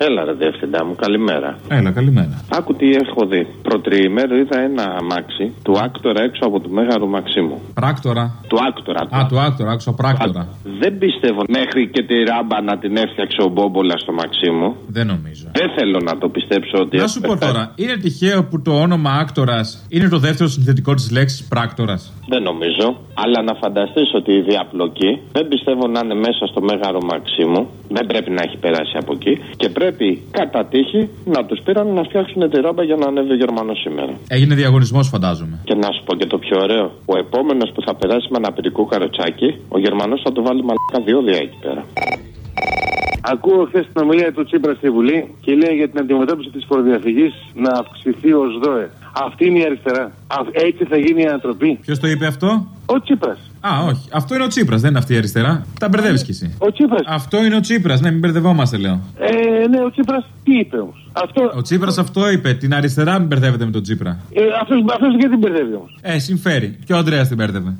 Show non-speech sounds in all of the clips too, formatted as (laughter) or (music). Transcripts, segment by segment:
Έλα, ρε διευθυντά μου, καλημέρα. Έλα, καλημέρα. Άκου τι έχω δει. Προ τριημέρου είδα ένα αμάξι του Άκτωρα έξω από του Μέγαρου Μαξίμου. Πράκτορα. Του άκτορα. Α, του άκτορα, άξο πράκτορα. Δεν πιστεύω μέχρι και τη ράμπα να την έφτιαξε ο Μπόμπολα στο Μαξίμου. Δεν νομίζω. Δεν θέλω να το πιστέψω ότι. Να σου πω τώρα, είναι τυχαίο που το όνομα άκτορας είναι το δεύτερο συνθετικό της λέξης πράκτορας; Δεν νομίζω. Αλλά να φανταστείς ότι η διαπλοκή δεν πιστεύω να είναι μέσα στο Μέγαρο Μαξίμου. Δεν πρέπει να έχει περάσει από εκεί. Και πρέπει κατά τύχη να τους πήραν να φτιάξουν τη ράμπα για να ανέβει ο Γερμανός σήμερα. Έγινε διαγωνισμός, φαντάζομαι. Και να σου πω και το πιο ωραίο. Ο επόμενος που θα περάσει με ένα πυρικό καροτσάκι, ο Γερμανός θα το βάλει μαλακά διόδια εκεί πέρα. Ακούω χθες την ομιλία του Τσίπρα στη Βουλή και λέει για την αντιμετώπιση της φοροδιαφυγής να αυξηθεί ο ΣΔΟΕ. Αυτή είναι η αριστερά. Α- Έτσι θα γίνει η ανατροπή. Ποιος το είπε αυτό; Ο Τσίπρας. Α, όχι. Αυτό είναι ο Τσίπρας, δεν είναι αυτή η αριστερά. Τα μπερδεύεις κι εσύ. Ο Τσίπρας. Αυτό είναι ο Τσίπρας, ναι, μην μπερδευόμαστε, λέω. Ε, ναι, ο Τσίπρας τι είπε όμως. Αυτό. Ο Τσίπρας αυτό είπε. Την αριστερά μην μπερδεύετε με τον Τσίπρα. Ε, αυτός, αυτός γιατί την μπερδεύει όμως; Ε, συμφέρει. Και ο Αντρέα την μπέρδευε.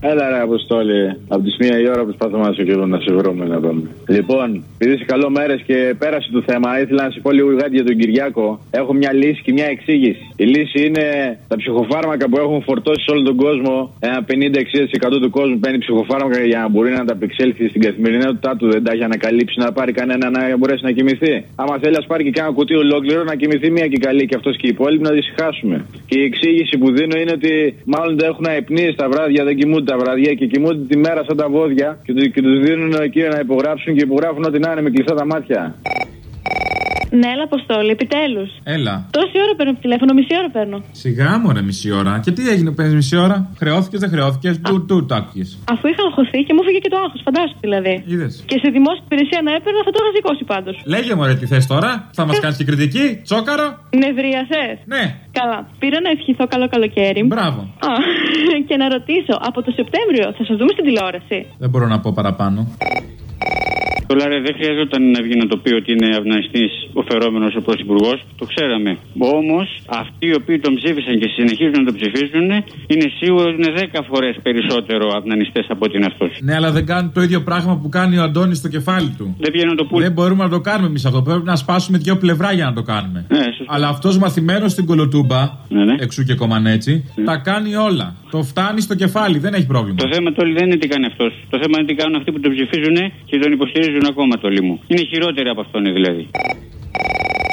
Έλα ρε Αποστόλη, από τις μία η ώρα προσπαθούμε να σε και να σε βρούμε να πάμε. Λοιπόν, επειδή είσαι καλό μέρες και πέρασε το θέμα, ήθελα να σε πω λίγο κάτι για τον Κυριάκο. Έχω μια λύση και μια εξήγηση. Η λύση είναι τα ψυχοφάρμακα που έχουν φορτώσει σε όλο τον κόσμο. Ένα 50-60% του κόσμου παίρνει ψυχοφάρμακα για να μπορεί να τα απεξέλθει στην καθημερινότητά του. Δεν τα έχει ανακαλύψει να πάρει κανένα να μπορέσει να κοιμηθεί. Άμα θέλει, ας πάρει και ένα κουτί ολόκληρο να κοιμηθεί μία και καλή και αυτός και οι υπόλοιποι να δυσυχάσουμε. Και η εξήγηση που δίνω είναι ότι μάλλον δεν έχουν αϊπνίσει τα βράδια, δεν κοιμούνται τα βράδια και κοιμούνται τη μέρα σαν τα βόδια και, του- και τους δίνουν εκεί να υπογράψουν και υπογράφουν ό,τι να είναι με κλειστά τα μάτια. Ναι, έλα, Αποστόλη, επιτέλους. Έλα. Τόση ώρα παίρνω τηλέφωνο, μισή ώρα παίρνω. Σιγά μου ρε μισή ώρα. Και τι έγινε, παίρνει μισή ώρα; Χρεώθηκες, δεν χρεώθηκες; Του, του, τ' άκουγες. Αφού είχα αγχωθεί και μου φύγε και το άγχος, φαντάσου δηλαδή. Είδες. Και σε δημόσια υπηρεσία να έπαιρνα θα το είχα σηκώσει πάντως. Λέγε μου ρε τι θες τώρα; Θα μας κάνεις και κριτική; Τσόκαρο; Νευρίασε. Ναι. Καλά. Πήρα να ευχηθώ καλό καλοκαίρι. Μπράβο. Α, (laughs) και να ρωτήσω, από το Σεπτέμβριο θα σας δούμε στην τηλεόραση; Δεν μπορώ να πω παραπάνω. Το Λάρε δεν χρειαζόταν να βγει να το πει ότι είναι αυναστή ο φερόμενος ο πρωθυπουργός. Το ξέραμε. Όμως αυτοί οι οποίοι τον ψήφισαν και συνεχίζουν να τον ψηφίζουν είναι σίγουρο ότι είναι 10 φορές περισσότερο αυνανιστέ από ότι είναι αυτός. Ναι, αλλά δεν κάνει το ίδιο πράγμα που κάνει ο Αντώνης στο κεφάλι του. Δεν βγαίνουν να το πούνε. Δεν μπορούμε να το κάνουμε εμείς αυτό. Πρέπει να σπάσουμε δύο πλευρά για να το κάνουμε. Ναι, σωστό. Αλλά αυτός μαθημένος στην κολοτούμπα, Ναι, ναι. εξού και κομμανέτσι, τα κάνει όλα. Το φτάνει στο κεφάλι, δεν έχει πρόβλημα. Το θέμα τώρα δεν είναι τι κάνει αυτός. Το θέμα είναι τι κάνουν αυτοί που τον ψηφίζουν και τον υποστηρίζουν ακόμα το λίμου. Είναι χειρότεροι από αυτόν δηλαδή.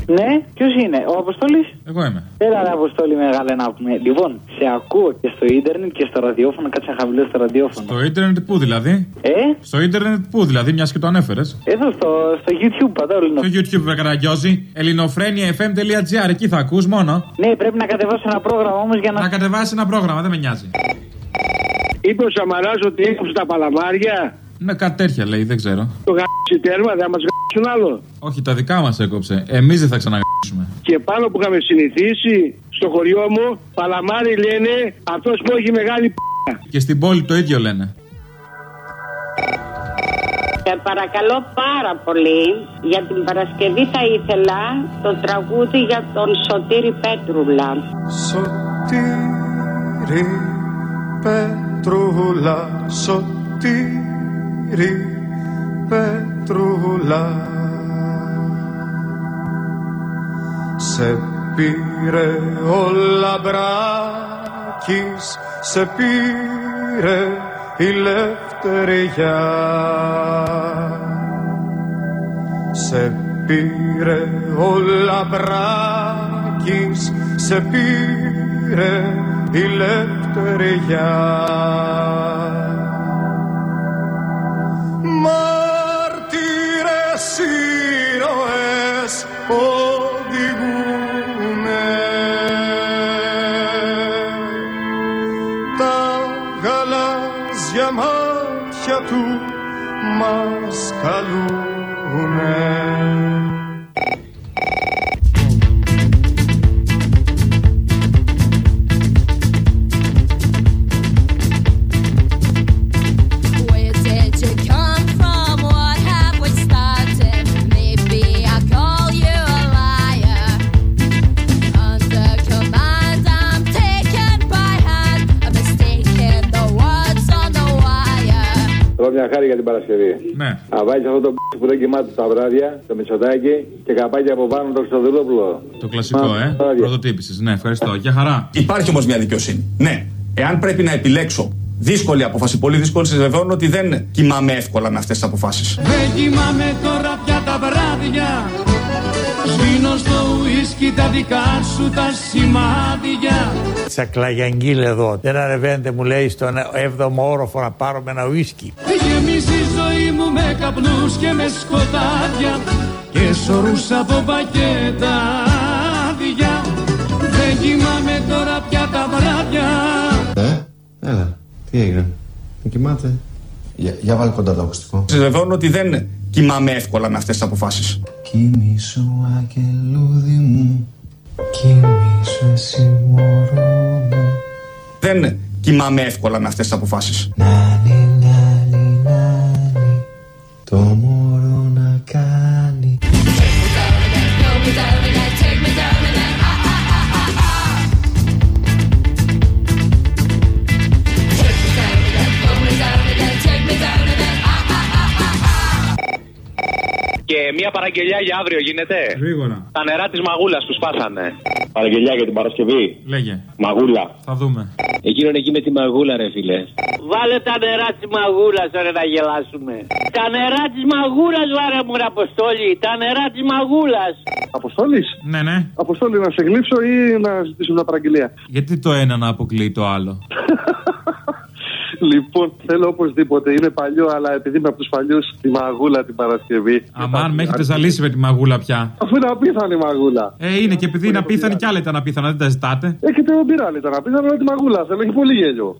Ναι, ποιος είναι, ο Αποστόλης; Εγώ είμαι. Έλα, ρε Αποστόλη, μεγάλε να πούμε. Λοιπόν, σε ακούω και στο ίντερνετ και στο ραδιόφωνο. Κάτσε να χαμηλώσει το ραδιόφωνο. Στο ίντερνετ πού δηλαδή; Ε, Στο ίντερνετ πού δηλαδή, μιας και το ανέφερες; εδώ στο, στο YouTube, παντόλινο. Στο YouTube με καραγκιόζει. ελληνοφρένια.fm.gr. Εκεί θα ακούς μόνο. Ναι, πρέπει να κατεβάσω ένα πρόγραμμα όμως για να. Να κατεβάσεις ένα πρόγραμμα, δεν με νοιάζει. Είπε ο Σαμαράς ότι έκοψε τα παλαμάρια. Ναι, κάτι τέτοια λέει, δεν ξέρω. Το γάμισε τέρμα, δεν μας γάμισουν άλλο. Όχι, τα δικά μας έκοψε. Εμείς δεν θα ξαναγράψουμε. Και πάνω που είχαμε συνηθίσει στο χωριό μου, παλαμάρι λένε αυτός που έχει μεγάλη π. Και στην πόλη το ίδιο λένε. Σε παρακαλώ πάρα πολύ, για την Παρασκευή θα ήθελα το τραγούδι για τον Σωτήρη Πέτρουλα. Σωτήρη Πέτρουλα, Σωτήρη Πέτρουλα Σε πήρε ο Λαμπράκης, σε πήρε η Λευτεριά σε πήρε ο Λαμπράκης, σε πήρε η Λευτεριά. Μας χάρη για την Παρασκευή. Ναι. Να βάλει αυτό το π που δεν κοιμάται τα βράδια, το μισοτάκι και καπάκι από πάνω το Χρυστοδουλόπουλο. Το κλασικό, Μα, ε. βράδια. Πρωτοτύπηση. Ναι, ευχαριστώ. Για χαρά. Υπάρχει όμως μια δικαιοσύνη. Ναι. Εάν πρέπει να επιλέξω δύσκολη απόφαση, πολύ δύσκολη, σα βεβαιώνω ότι δεν κοιμάμαι εύκολα με αυτές τις αποφάσεις. Δεν κοιμάμαι τώρα πια τα βράδια Σβήνω στο ουίσκι τα δικά σου τα σημάδια Τσακλαγιαγγίλ εδώ. Δεν ανεβαίνετε, μου λέει, στον 7ο όροφο να πάρουμε ένα ουίσκι. Γεμίζει η ζωή μου με καπνούς και με σκοτάδια Και σωρούς από πακέτα άδεια Δεν κοιμάμαι τώρα πια τα βράδια Ε, έλα, τι έγινε. Δεν κοιμάται. Για, για βάλει κοντά το ακουστικό. Σα βεβαιώνω ότι δεν κοιμάμαι εύκολα με αυτές τις αποφάσεις. Κοιμήσου αγγελούδι μου, κοιμήσου εσύ μωρό μου. Δεν κοιμάμαι εύκολα με αυτές τις αποφάσεις. Νάνι, νάνι, Και μια παραγγελιά για αύριο γίνεται. Γρήγορα. Τα νερά της μαγούλας που σπάσανε. Παραγγελιά για την Παρασκευή. Λέγε. Μαγούλα. Θα δούμε. Εκείνον εκεί με τη μαγούλα, ρε φίλε. Βάλε τα νερά της μαγούλας, ρε να γελάσουμε. Τα νερά της μαγούλας, βάρε μου, ρε Αποστόλη. Τα νερά της μαγούλας. Αποστόλης; Ναι, ναι. Αποστόλη, να σε γλύψω ή να ζητήσω μια παραγγελία; Γιατί το ένα να αποκλείει το άλλο; (laughs) Λοιπόν, θέλω οπωσδήποτε. Είναι παλιό, αλλά επειδή είμαι από τους παλιούς, τη μαγούλα την Παρασκευή. Αμάν, με έχετε ζαλίσει με τη μαγούλα πια. Αφού είναι απίθανη μαγούλα. Ε, είναι και επειδή είναι απίθανη κι άλλα ήταν απίθανα, δεν τα ζητάτε. Έχετε τον πειράλ ήταν απίθανο, αλλά τη μαγούλα. Θέλω, έχει πολύ γέλιο.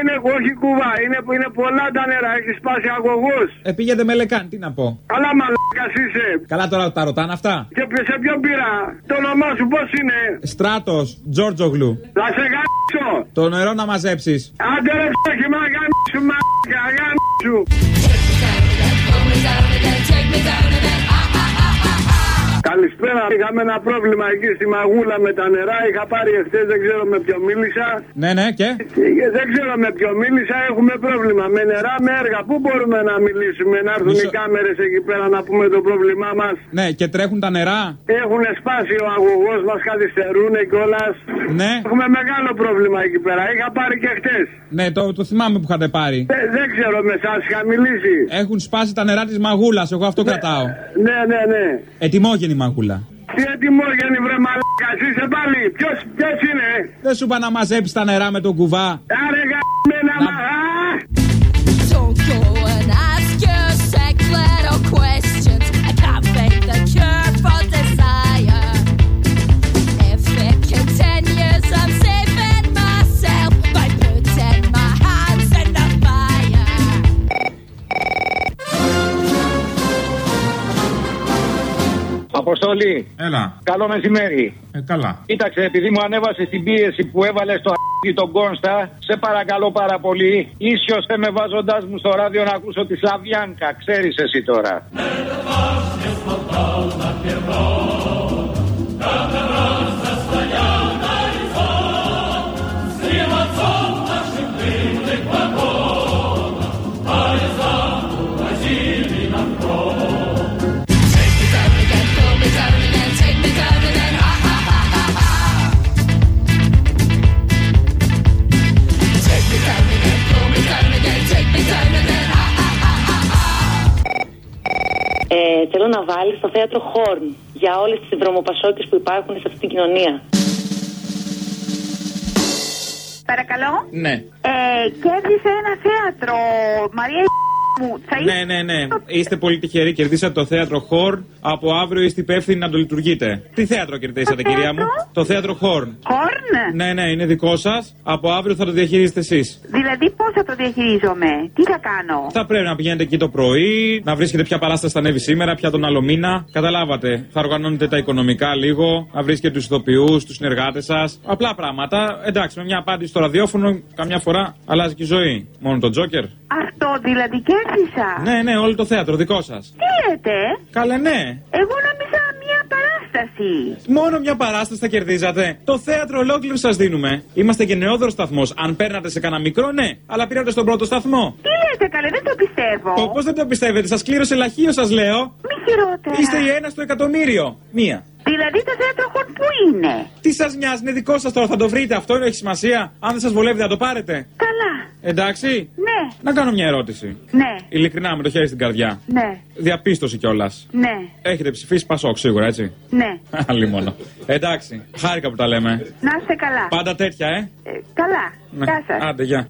είναι όχι κουβά. Είναι, είναι πολλά τα νερά. Έχεις σπάσει αγωγό. Ε, πήγαινε με λεκάν, τι να πω. Αλλά μαλάκας είσαι. Καλά τώρα τα ρωτάνε αυτά. Και σε ποιον πήρα. Το όνομά σου πώς είναι; Στράτος, Τζόρτζογλου. Θα σε γάμισω. Το νερό να μαζέψεις. Άντε ρε ψάχη μα γάμισου μαλάκα. Γάμισου. Καλησπέρα. Είχαμε ένα πρόβλημα εκεί στη Μαγούλα με τα νερά. Είχα πάρει εχθές, δεν ξέρω με ποιο μίλησα. Ναι, ναι, και; Ε, Δεν ξέρω με ποιο μίλησα. Έχουμε πρόβλημα με νερά, με έργα. Πού μπορούμε να μιλήσουμε, να έρθουν Μισό- οι κάμερες εκεί πέρα να πούμε το πρόβλημά μας; Ναι, και τρέχουν τα νερά; Έχουν σπάσει ο αγωγός μας, καθυστερούν κιόλας. Ναι. Έχουμε μεγάλο πρόβλημα εκεί πέρα. Είχα πάρει και χτε. Ναι, το, το θυμάμαι που είχατε πάρει. Δεν, δεν ξέρω με εσά, είχα μιλήσει. Έχουν σπάσει τα νερά της μαγούλας, εγώ αυτό κρατάω. Ναι, ναι, ναι. Ετοιμόγενη μαγούλα. Τι ετοιμόγενη βρε μαλάκα, είσαι πάλι. Ποιος, ποιος είναι. Δεν σου είπα να μαζέψεις τα νερά με τον κουβά. Άρε γαμμένα μα. Αποστολή. Έλα. Καλό μεσημέρι. Ε, καλά. Κοίταξε, επειδή μου ανέβασε την πίεση που έβαλε στο αρχή (laughs) τον Κόνστα, σε παρακαλώ πάρα πολύ, ίσιοστε με βάζοντάς μου στο ράδιο να ακούσω τη Σλαβιάνκα. Ξέρεις εσύ τώρα. Βάλει στο θέατρο Χόρν για όλες τις δρομοπασόκε που υπάρχουν σε αυτή την κοινωνία. Παρακαλώ. Ναι. Ε, κέρδισε ένα θέατρο. Μαρία μου. Θα Ναι, ναι, ναι. Είστε πολύ τυχεροί. Κερδίσατε το θέατρο Χόρν. Από αύριο είστε υπεύθυνοι να το λειτουργείτε. Τι θέατρο κερδίσατε, κυρία μου; Το θέατρο Χόρν. Χόρν; Ναι, ναι, είναι δικό σας. Από αύριο θα το διαχειρίζετε εσείς. Δηλαδή πώς θα το διαχειρίζομαι, τι θα κάνω; Θα πρέπει να πηγαίνετε εκεί το πρωί, να βρίσκετε ποια παράσταση θα ανέβει σήμερα, ποια τον άλλο μήνα. Καταλάβατε. Θα οργανώνετε τα οικονομικά λίγο, να βρίσκετε τους ηθοποιούς, τους συνεργάτες σας. Απλά πράγματα. Εντάξει, με μια απάντηση στο ραδιόφωνο, καμιά φορά αλλάζει και η ζωή. Μόνο το Τζόκερ. Αυτό δηλαδή κέρδισα. Ναι, ναι, όλο το θέατρο δικό σας. Τι λέτε; Καλέ, ναι. Εγώ νόμιζα μια παράσταση. Μόνο μια παράσταση θα κερδίζατε. Το θέατρο ολόκληρο σας δίνουμε. Είμαστε και νεόδρο σταθμός. Αν παίρνατε σε κανένα μικρό, ναι. Αλλά πήρατε στον πρώτο σταθμό. Τι λέτε καλέ, δεν το πιστεύω. Πώς δεν το πιστεύετε, σας κλήρωσε λαχείο, σας λέω. Μη χειρότερα. Είστε η ένα στο εκατομμύριο. Μία. Δηλαδή το θέατρο χορ που είναι; Τι σας νοιάζει, είναι δικό σας τώρα, θα το βρείτε. Αυτό έχει σημασία. Αν δεν σας βολεύει, θα το πάρετε. Καλά. Εντάξει. Ναι. Να κάνω μια ερώτηση. Ναι. Ειλικρινά, με το χέρι στην καρδιά. Ναι. Διαπίστωση κιόλας. Ναι. Έχετε ψηφίσει Πασόκ σίγουρα, έτσι; Ναι. (laughs) Άλλη μόνο. Εντάξει. Χάρηκα που τα λέμε. Να είστε καλά. Πάντα τέτοια, ε; Ε, καλά. Ναι. Γεια σας. Άντε, γεια.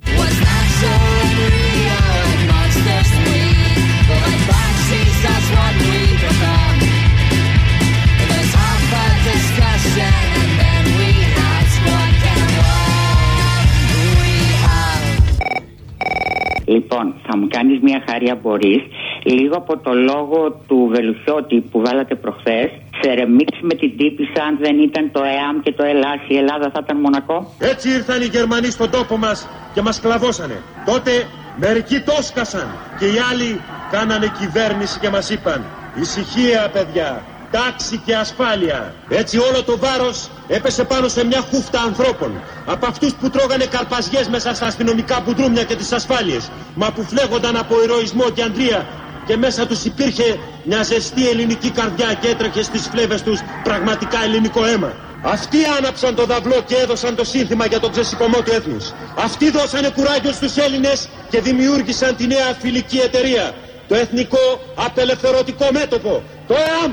Λοιπόν, θα μου κάνεις μια χάρη αν μπορείς, λίγο από το λόγο του Βελουχιώτη που βάλατε προχθές, σε ρεμίξ με την τύπησα, αν δεν ήταν το ΕΑΜ και το ΕΛΑΣ, η Ελλάδα θα ήταν Μονακό; Έτσι ήρθαν οι Γερμανοί στον τόπο μας και μας κλαβώσανε. Τότε μερικοί το σκασαν και οι άλλοι κάνανε κυβέρνηση και μας είπαν Ησυχία παιδιά, τάξη και ασφάλεια. Έτσι όλο το βάρος έπεσε πάνω σε μια χούφτα ανθρώπων. Από αυτούς που τρώγανε καρπαζιές μέσα στα αστυνομικά μπουντρούμια και τις ασφάλειες. Μα που φλέγονταν από ηρωισμό και αντρία και μέσα τους υπήρχε μια ζεστή ελληνική καρδιά και έτρεχε στις φλέβες τους πραγματικά ελληνικό αίμα. Αυτοί άναψαν το δαυλό και έδωσαν το σύνθημα για τον ξεσηκωμό του έθνους. Αυτοί δώσανε κουράγιο στους Έλληνες και δημιούργησαν τη νέα φιλική εταιρεία. Το Εθνικό Απελευθερωτικό Μέτωπο. Το ΕΑΜ.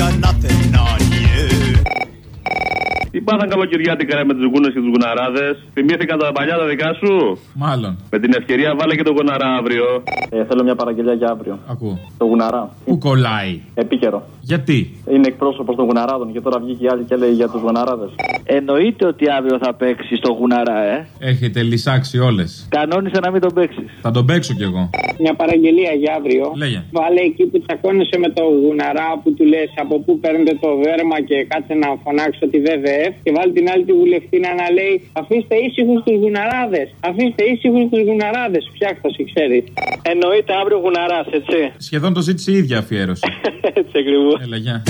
Τι πάθαν καλοκαιριάτικα ρε, με τους γούνες και τους γουναράδες. Θυμήθηκαν τα παλιά τα δικά σου; Μάλλον. Με την ευκαιρία βάλε και τον γουναρά αύριο. Ε, θέλω μια παραγγελία για αύριο. Ακούω. Το γουναρά. Πού κολλάει; Επίκαιρο. Γιατί; Είναι εκπρόσωπος των γουναράδων και τώρα βγήκε η άλλη και λέει για τους γουναράδες. Εννοείται ότι αύριο θα παίξει το γουναρά, ε. Έχετε λυσάξει όλες. Κανόνισε να μην τον παίξεις. Θα τον παίξω κι εγώ. Μια παραγγελία για αύριο. Λέγε. Βάλε εκεί που τσακώνεσαι με το γουναρά που του λες από πού παίρνετε το δέρμα και κάτσε να φωνάξω τη ΒΒΕΦ. Και βάλει την άλλη τη βουλευτήνα να λέει Αφήστε ήσυχους τους γουναράδες. Αφήστε ήσυχους τους γουναράδες. Φτιάχτωση, ξέρεις. Εννοείται αύριο γουναράς, έτσι. Σχεδόν το ζήτησε η ίδια αφιέρωση. (laughs) έτσι ακριβώς. Έλα, γεια.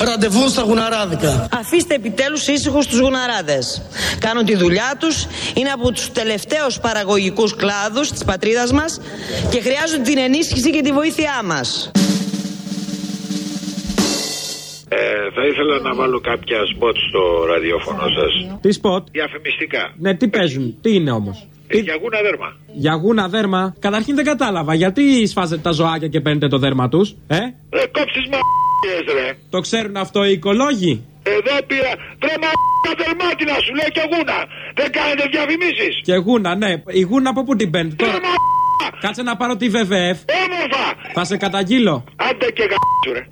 Ραντεβού στα γουναράδικα. Αφήστε επιτέλους ήσυχους τους γουναράδες. Κάνουν τη δουλειά τους, είναι από τους τελευταίους παραγωγικούς κλάδους της πατρίδας μας και χρειάζονται την ενίσχυση και τη βοήθειά μας. Ε, θα ήθελα να βάλω κάποια σποτ στο ραδιόφωνο σας. Τι σποτ. Διαφημιστικά. Ναι, τι παίζουν, τι είναι όμως; Ε, για γούνα δέρμα. Για γούνα δέρμα; Καταρχήν δεν κατάλαβα. Γιατί σφάζετε τα ζωάκια και παίρνετε το δέρμα τους, ε; Ρε κόψεις μα ρε. Το ξέρουν αυτό οι οικολόγοι; Εδώ πήρα. Βρε μα δερμάτινα σου λέει και γούνα. Δεν κάνετε διαφημίσεις. Και γούνα, ναι. Η γούνα από πού την παίρνετε τώρα; Κάτσε να πάρω τη ΒΒΕΦ. Όμορφα. Θα σε καταγγείλω. Άντε και γα***σου ρε.